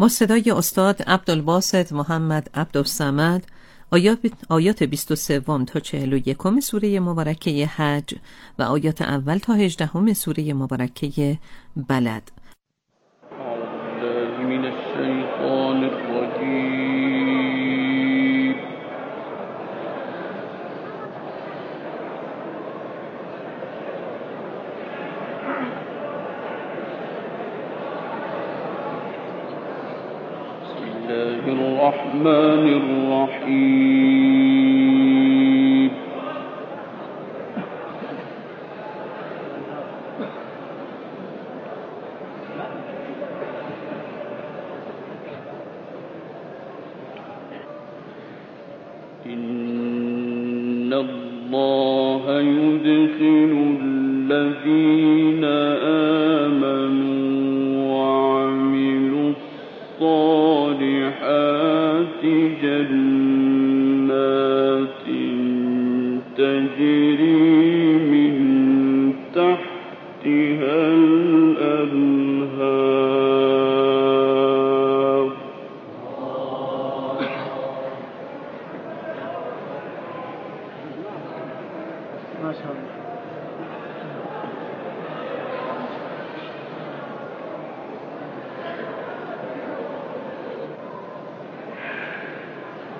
با صدای استاد عبدالباسط محمد عبدالسمد آیات, آیات 23 تا 41 سوره مبارکه حج و آیات اول تا 18 سوره مبارکه بلد. الرحمن الرحيم.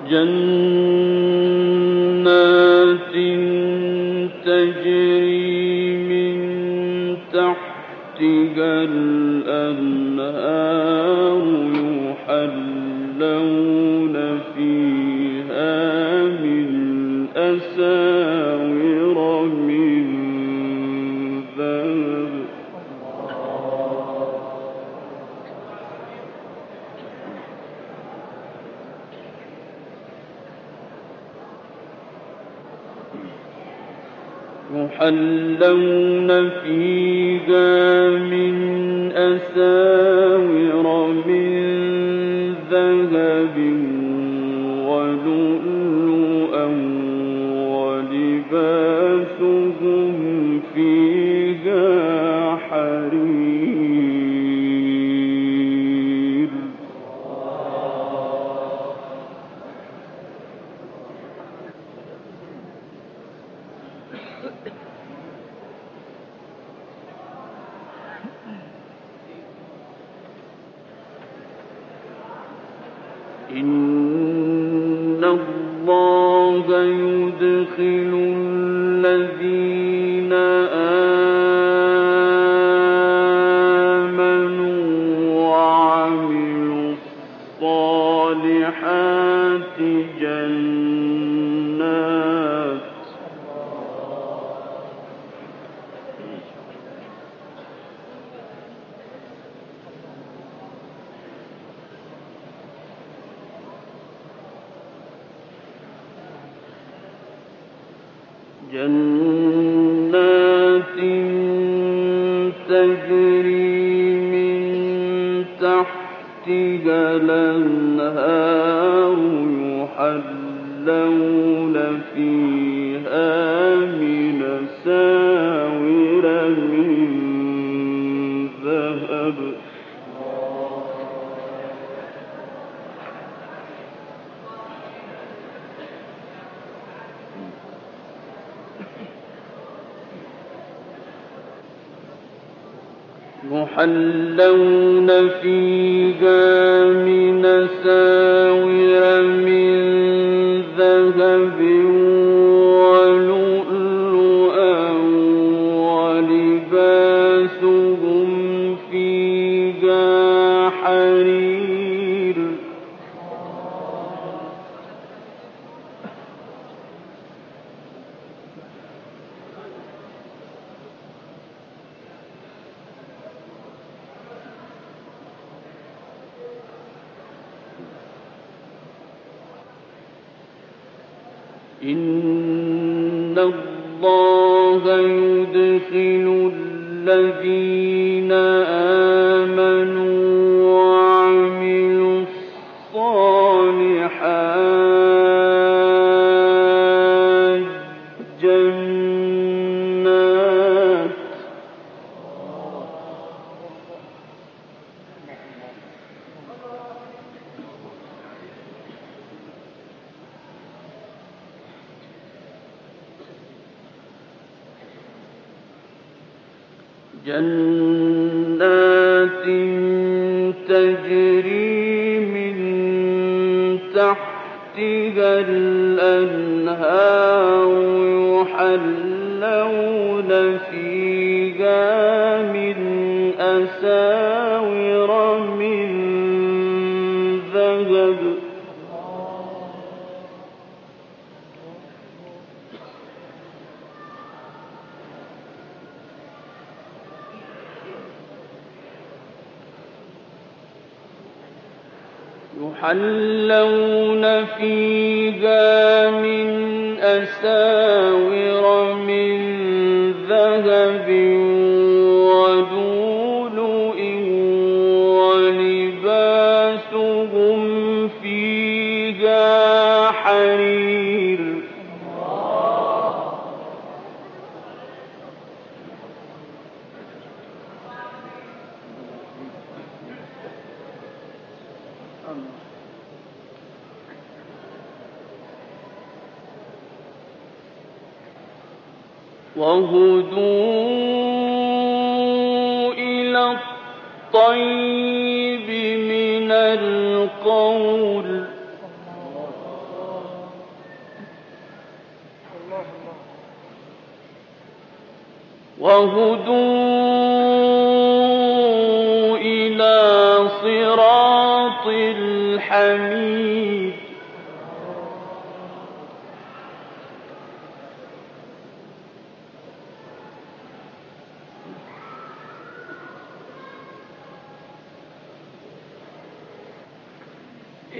جنات إن الله يدخل الذين ولباسهم يحلون فيها من أساور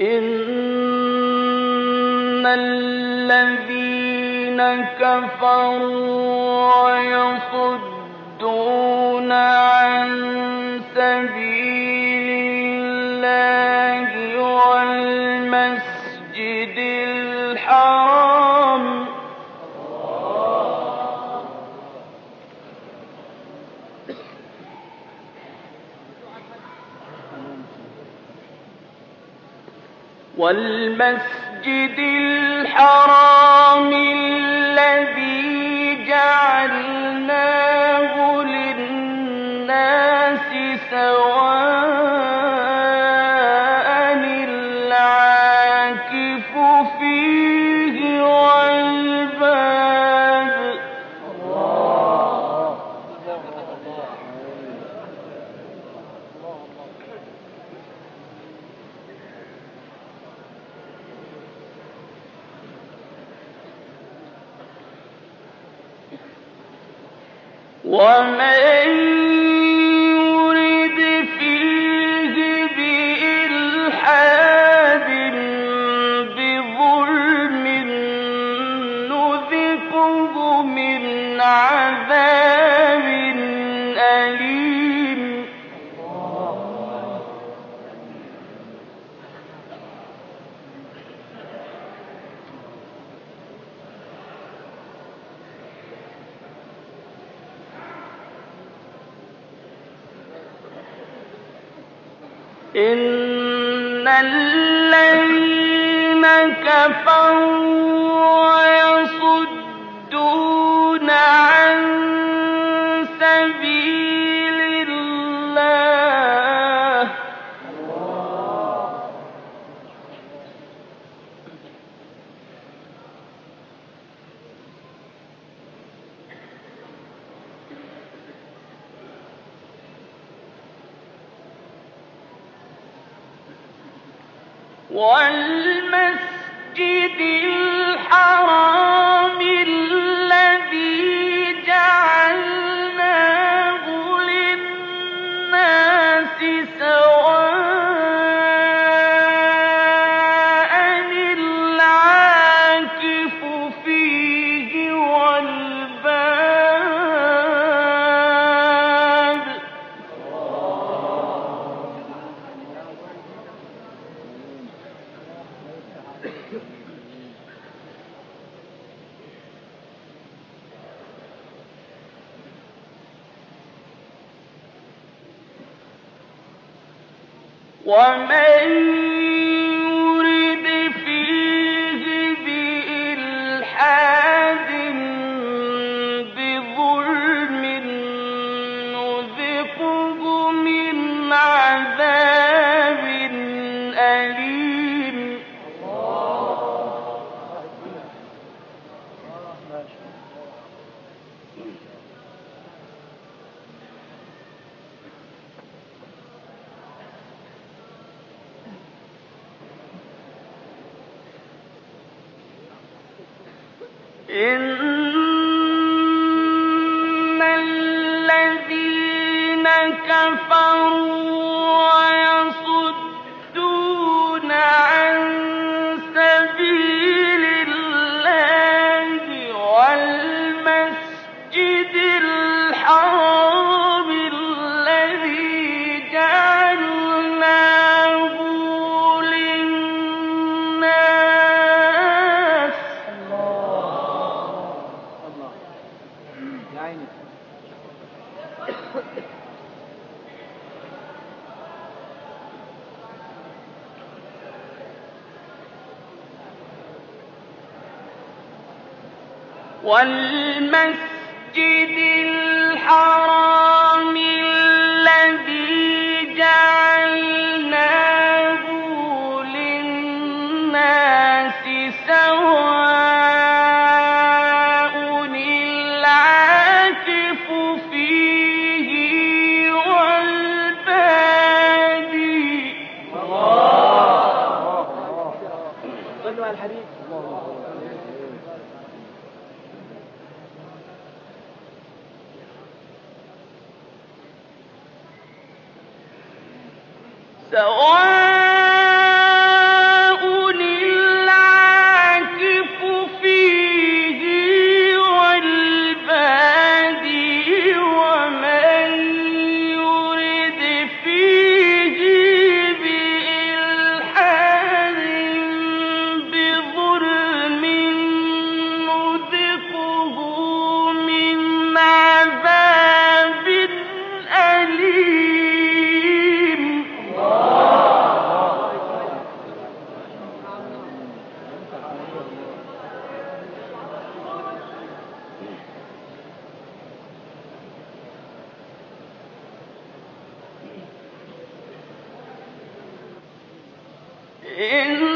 إن الذين كفروا ويصدون عن سبيل الله والمسجد الحرام الذي جعلناه للناس سواء عذاب أليم إن الذين كفروا ومن يا عيني. والمسجد الحرام إن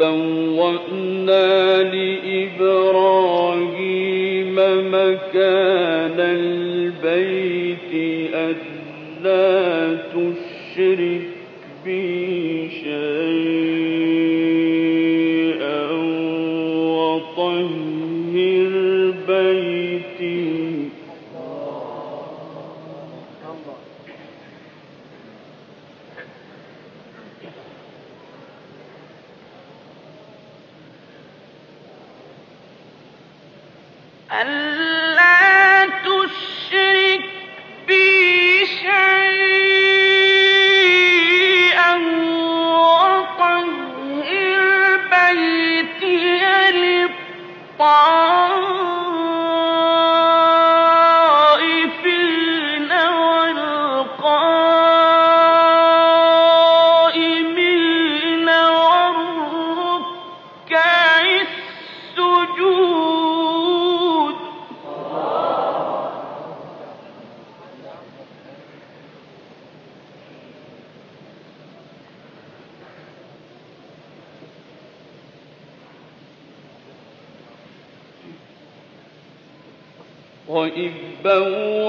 وإذ وإذ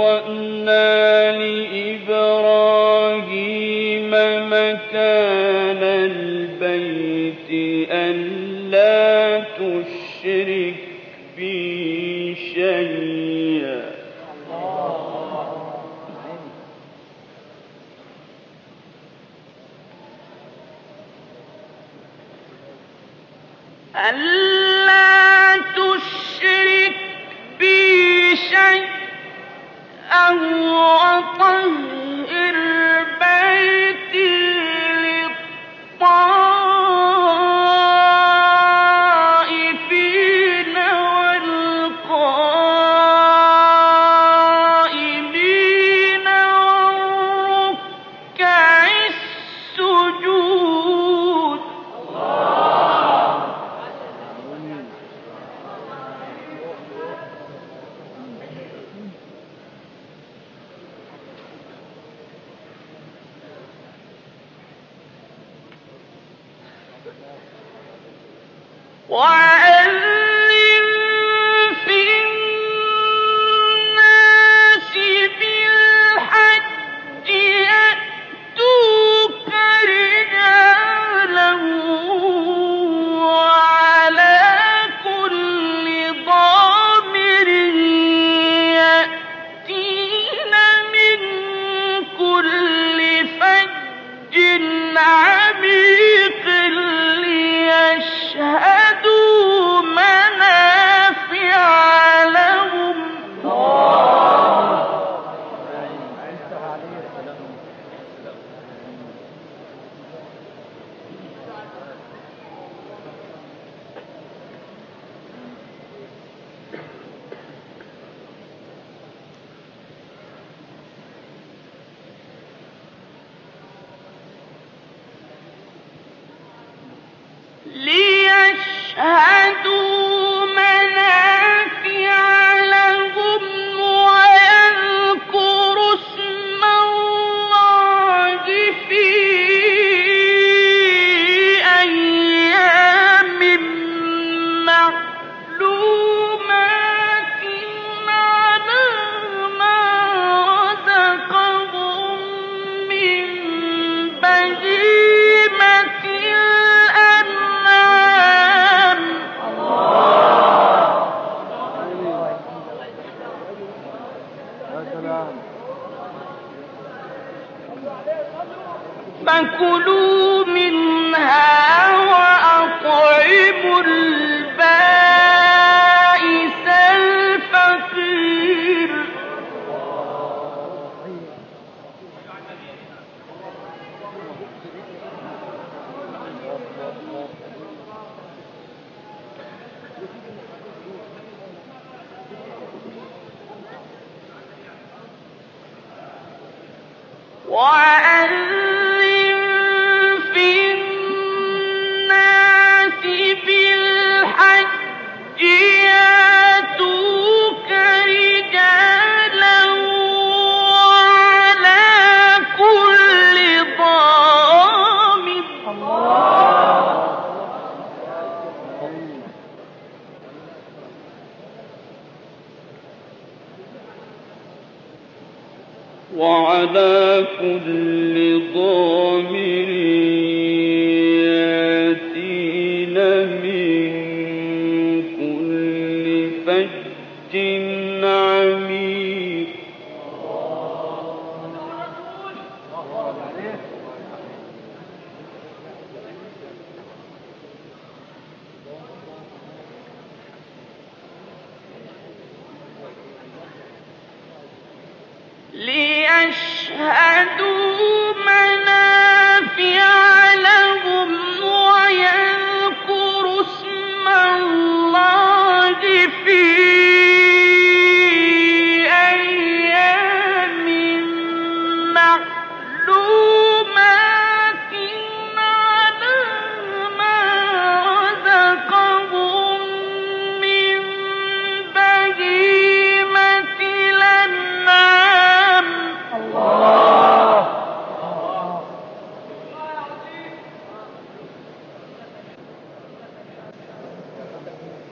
Lee!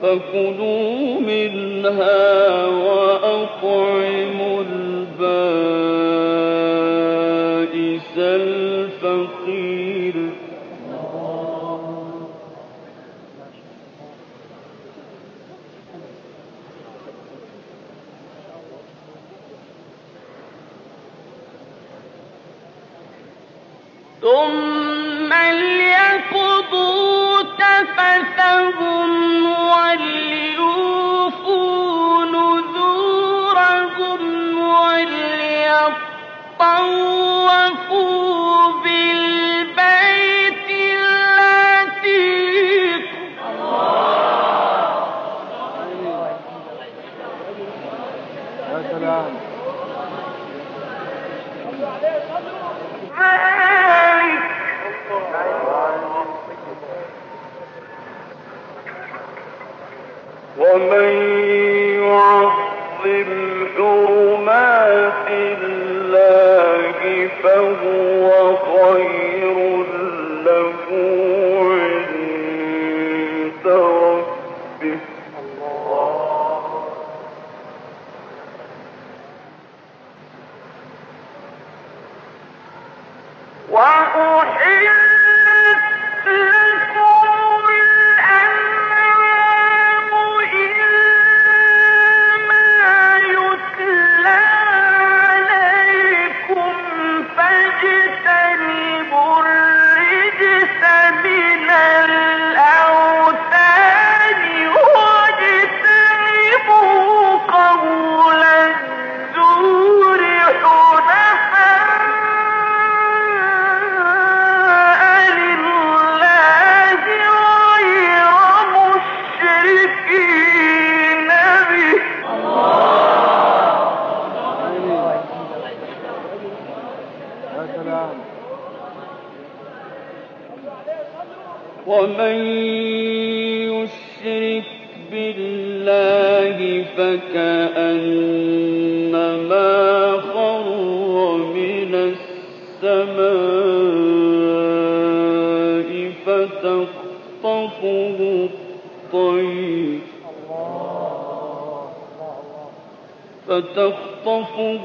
فكلوا منها وأطعموا البائس وأحل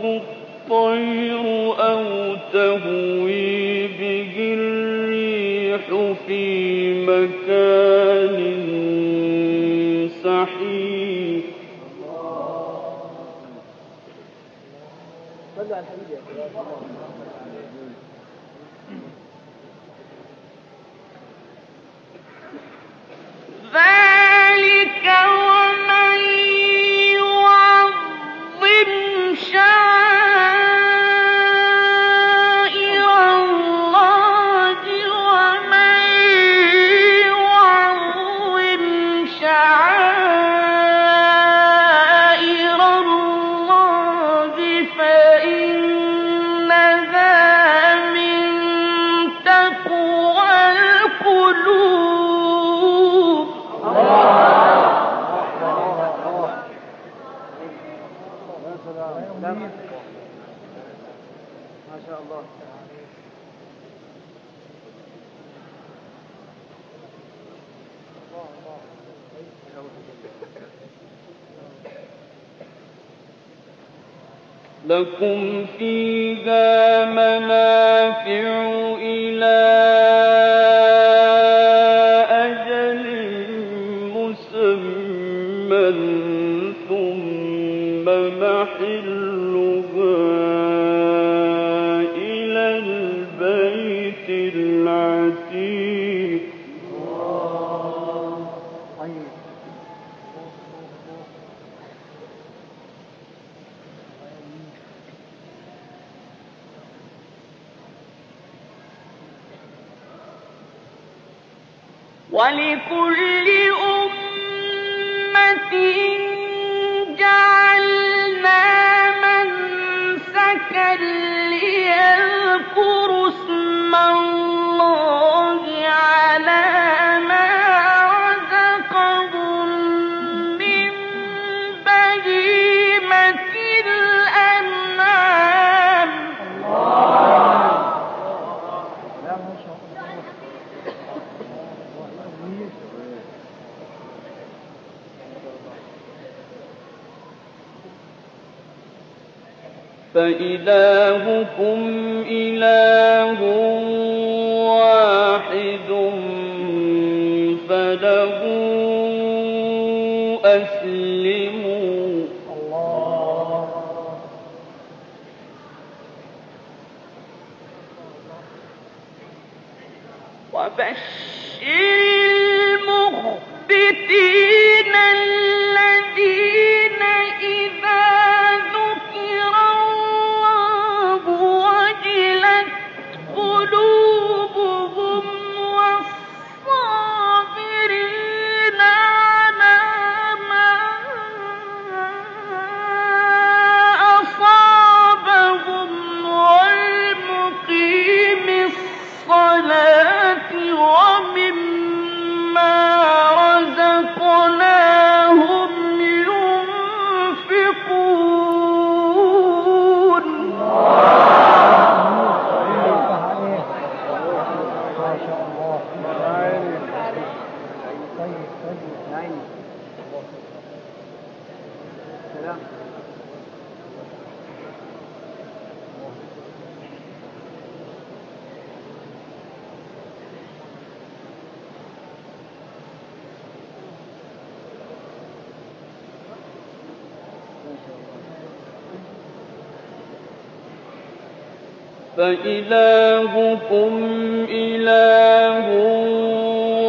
الطَّيْرُ أَوْ تَهْوِي بِهِ الرِّيحُ فِي مَكَانٍ سَحِيقٍ. صلوا على لكم فيه وإلهكم إله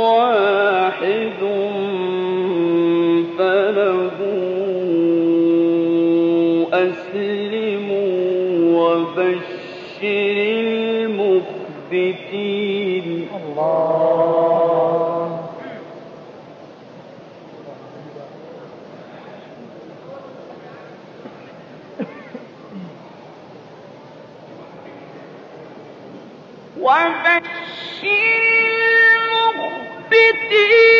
واحد فله أسلموا وبشر المخبتين. الله. وبشر المخبتين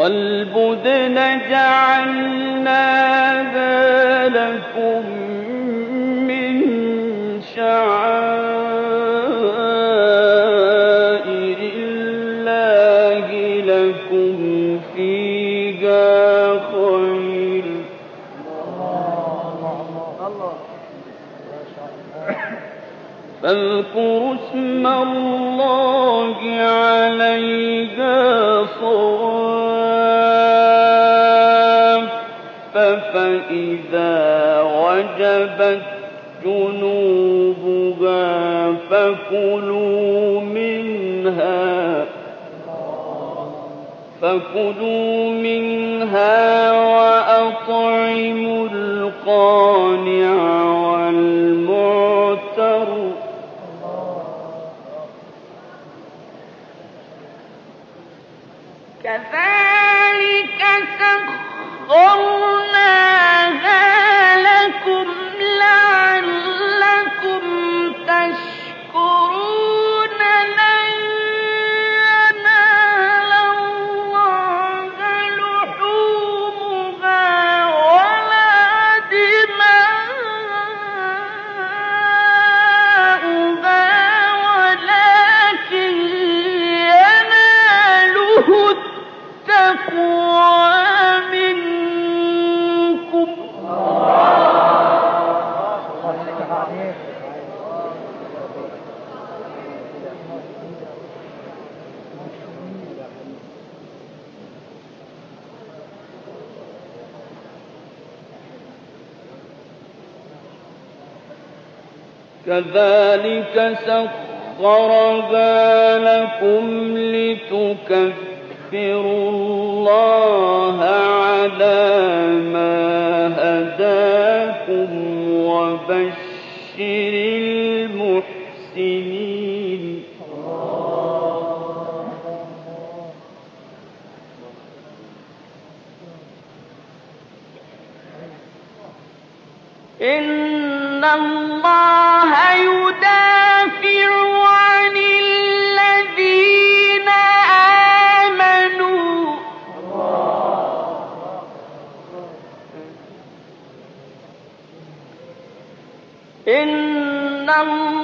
والبدن جعلناها لكم ذهبت جنوبها فكلوا منها فكلوا منها وأطعموا القانعين كذلك سخرها لكم لتكبروا الله على ما هداكم وبشر المحسنين. إن الله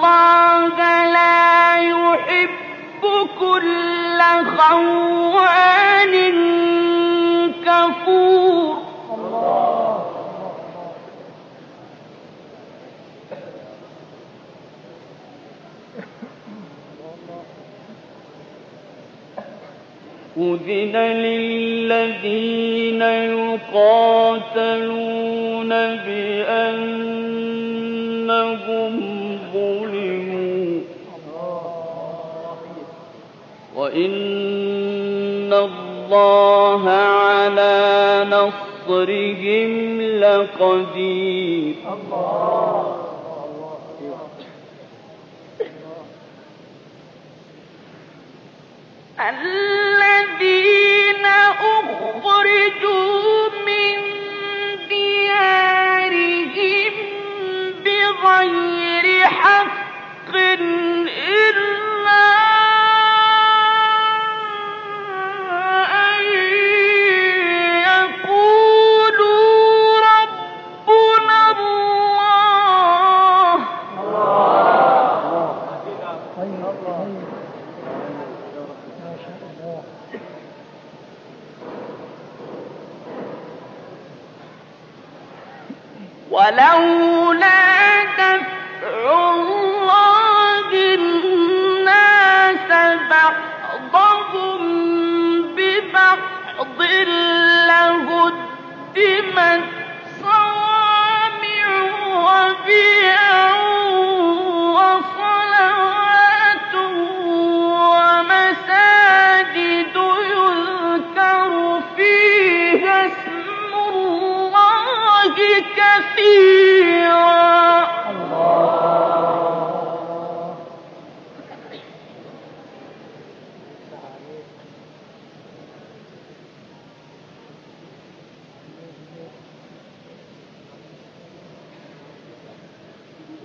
الله لا يحب كل خوان كفور. أذن للذين يقاتلون الله على نصرهم لقدير. الذين أخرجوا لهدمت صوامع ومساجد يذكر فيها الله كثيرا.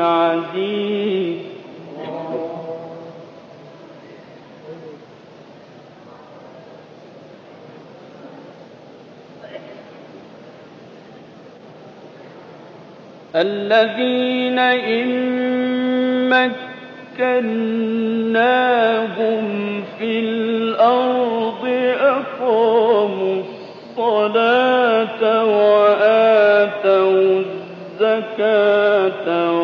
عزيز. الذين إن مكناهم في الأرض أقاموا الصلاة وآتوا الزكاة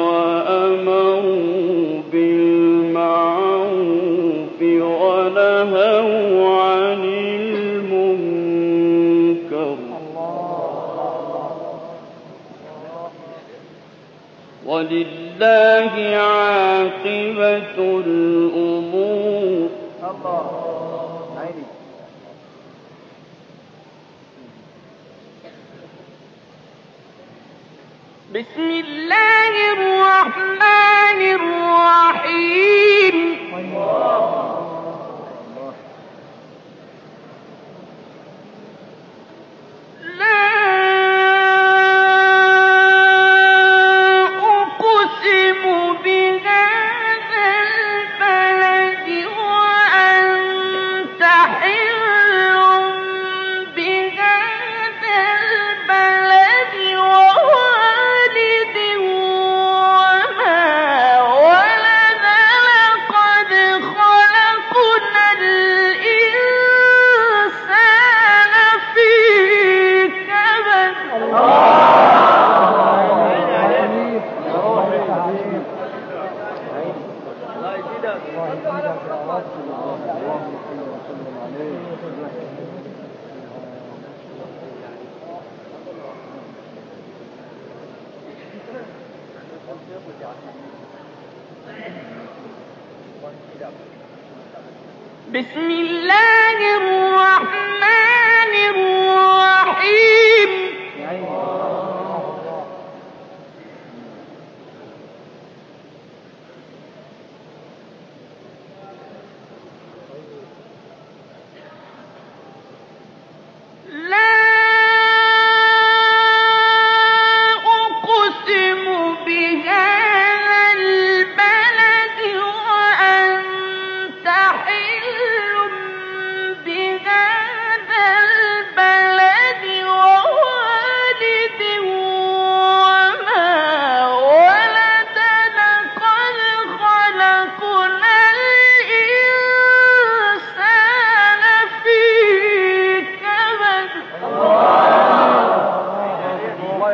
ولله عاقبة الأمور. بسم الله الرحمن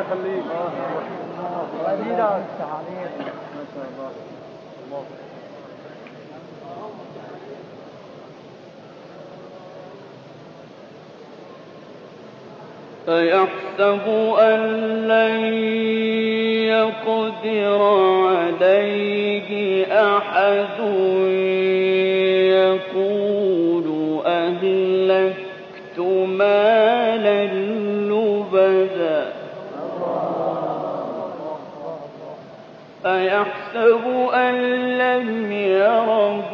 يخليك. ما شاء الله الله فيحسب أن لن يقدر عليه أحد أيحسب أن لم يره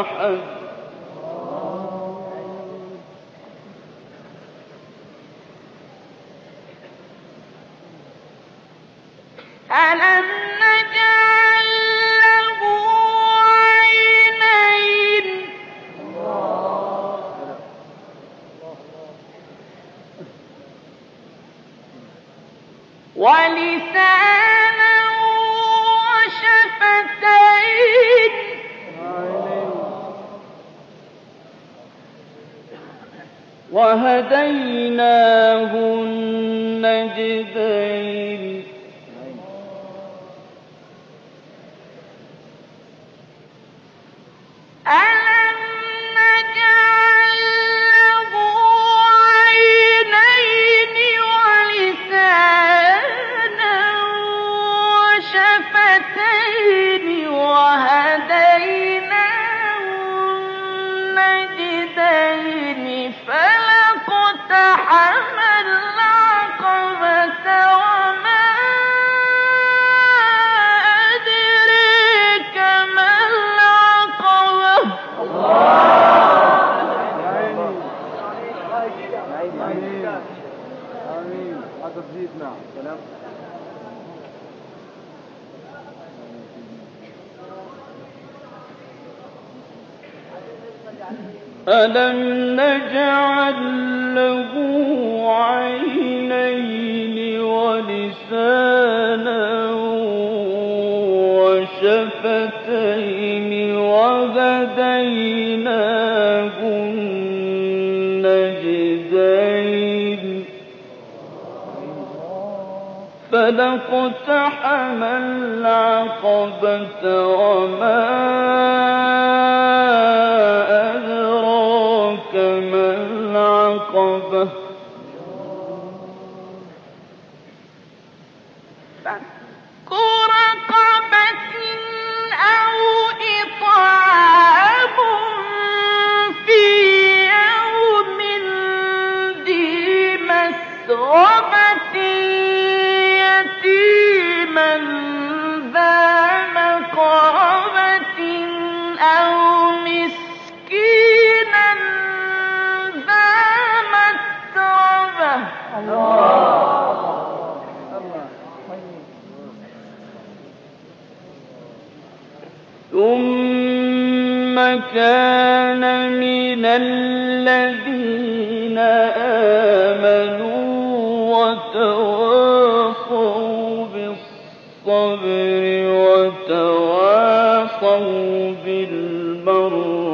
أحد. ألم ولسانا وشفتين. وهديناه النجدين. فلاقتحم العقبة وما أدراك ما العقبة؟ كان من الذين آمنوا وتواصوا بالصبر وتواصوا بالمرحمة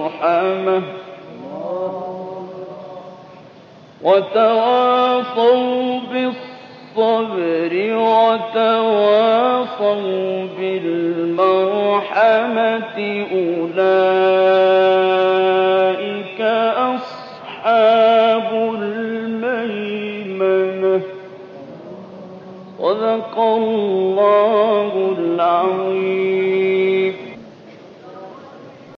وتواصوا بالصبر وتواصوا بالمرحمة أولئك أصحاب الميمنة صدق الله العظيم